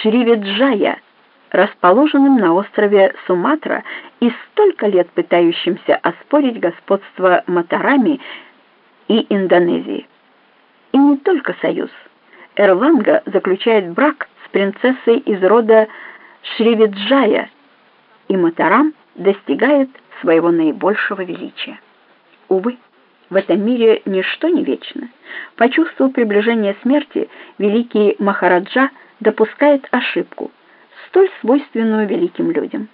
Шривиджая, расположенным на острове Суматра и столько лет пытающимся оспорить господство Матарами и Индонезии. И не только союз. Эрланга заключает брак с принцессой из рода Шривиджая, и Матарам достигает своего наибольшего величия. Увы, в этом мире ничто не вечно. Почувствовав приближение смерти, великий Махараджа допускает ошибку, столь свойственную великим людям.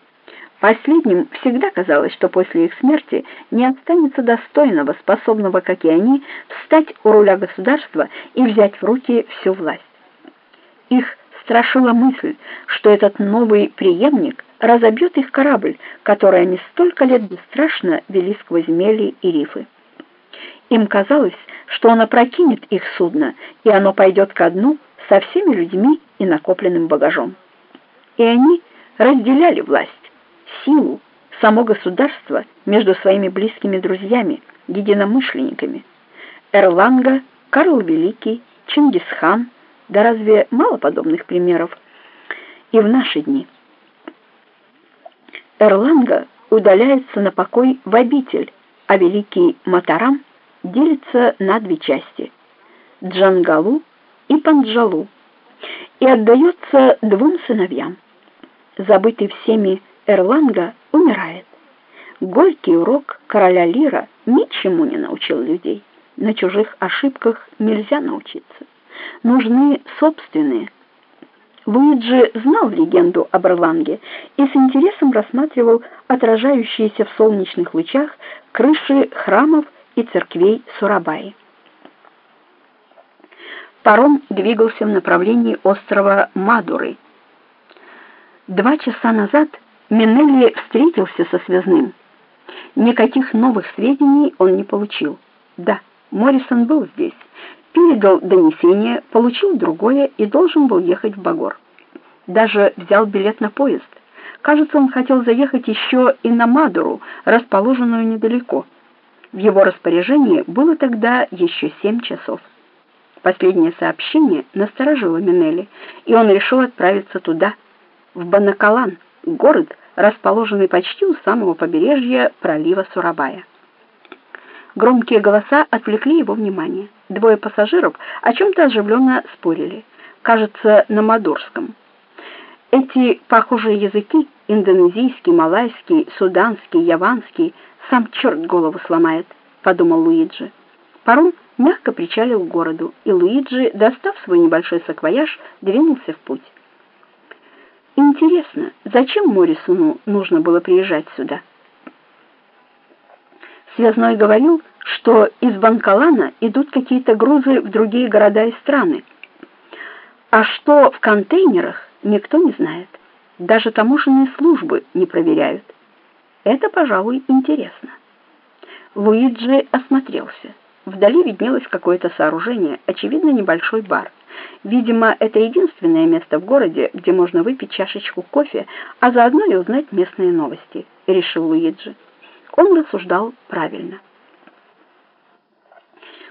Последним всегда казалось, что после их смерти не останется достойного, способного, как и они, встать у руля государства и взять в руки всю власть. Их страшила мысль, что этот новый преемник разобьет их корабль, который они столько лет бесстрашно вели сквозь мели и рифы. Им казалось, что он опрокинет их судно, и оно пойдет ко дну со всеми людьми и накопленным багажом. И они разделяли власть, силу, само государство между своими близкими друзьями, единомышленниками. Эрланга, Карл Великий, Чингисхан, да разве мало подобных примеров и в наши дни? Эрланга удаляется на покой в обитель, а великий Матарам делится на две части — Джангалу и Панджалу, и отдается двум сыновьям. Забытый всеми Эрланга умирает. Горький урок короля Лира ничему не научил людей. На чужих ошибках нельзя научиться. Нужны собственные. Луиджи знал легенду об Эрланге и с интересом рассматривал отражающиеся в солнечных лучах крыши храмов и церквей Сурабаи. Паром двигался в направлении острова Мадуры. Два часа назад Минелли встретился со связным. Никаких новых сведений он не получил. Да, Моррисон был здесь, передал донесение, получил другое и должен был ехать в Багор. Даже взял билет на поезд. Кажется, он хотел заехать еще и на Мадуру, расположенную недалеко. В его распоряжении было тогда еще семь часов. Последнее сообщение насторожило Минелли, и он решил отправиться туда, в Банакалан, город, расположенный почти у самого побережья пролива Сурабая. Громкие голоса отвлекли его внимание. Двое пассажиров о чем-то оживленно спорили, кажется, на мадурском. Эти похожие языки, индонезийский, малайский, суданский, яванский, сам черт голову сломает, подумал Луиджи. Паром мягко причалил к городу, и Луиджи, достав свой небольшой саквояж, двинулся в путь. Интересно, зачем Моррисону нужно было приезжать сюда? Связной говорил, что из Банкалана идут какие-то грузы в другие города и страны. А что в контейнерах, никто не знает. Даже таможенные службы не проверяют. Это, пожалуй, интересно. Луиджи осмотрелся. Вдали виднелось какое-то сооружение, очевидно, небольшой бар. Видимо, это единственное место в городе, где можно выпить чашечку кофе, а заодно и узнать местные новости, решил Луиджи. Он рассуждал правильно.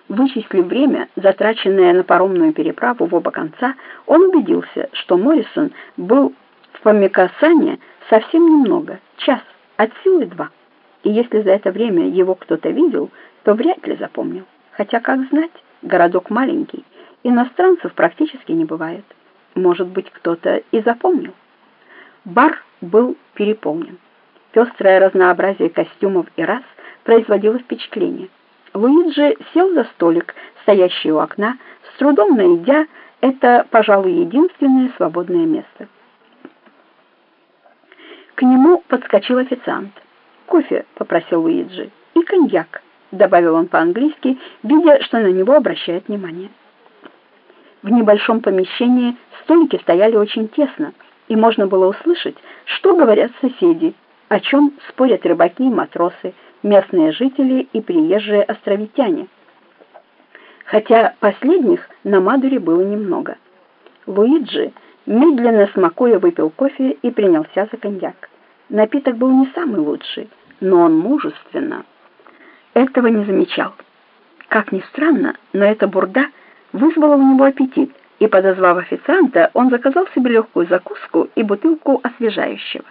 Вычислив время, затраченное на паромную переправу в оба конца, он убедился, что Моррисон был в Памикасане совсем немного, час, от силы два. И если за это время его кто-то видел, то вряд ли запомнил. Хотя, как знать, городок маленький, иностранцев практически не бывает. Может быть, кто-то и запомнил. Бар был переполнен. Пестрое разнообразие костюмов и рас производило впечатление. Луиджи сел за столик, стоящий у окна, с трудом найдя это, пожалуй, единственное свободное место. К нему подскочил официант. «Кофе», — попросил Луиджи, — «и коньяк» добавил он по-английски, видя, что на него обращают внимание. В небольшом помещении столики стояли очень тесно, и можно было услышать, что говорят соседи, о чем спорят рыбаки и матросы, местные жители и приезжие островитяне. Хотя последних на Мадуре было немного. Луиджи, медленно смакуя, выпил кофе и принялся за коньяк. Напиток был не самый лучший, но он мужественно этого не замечал. Как ни странно, но эта бурда вызвала у него аппетит, и, подозвав официанта, он заказал себе легкую закуску и бутылку освежающего.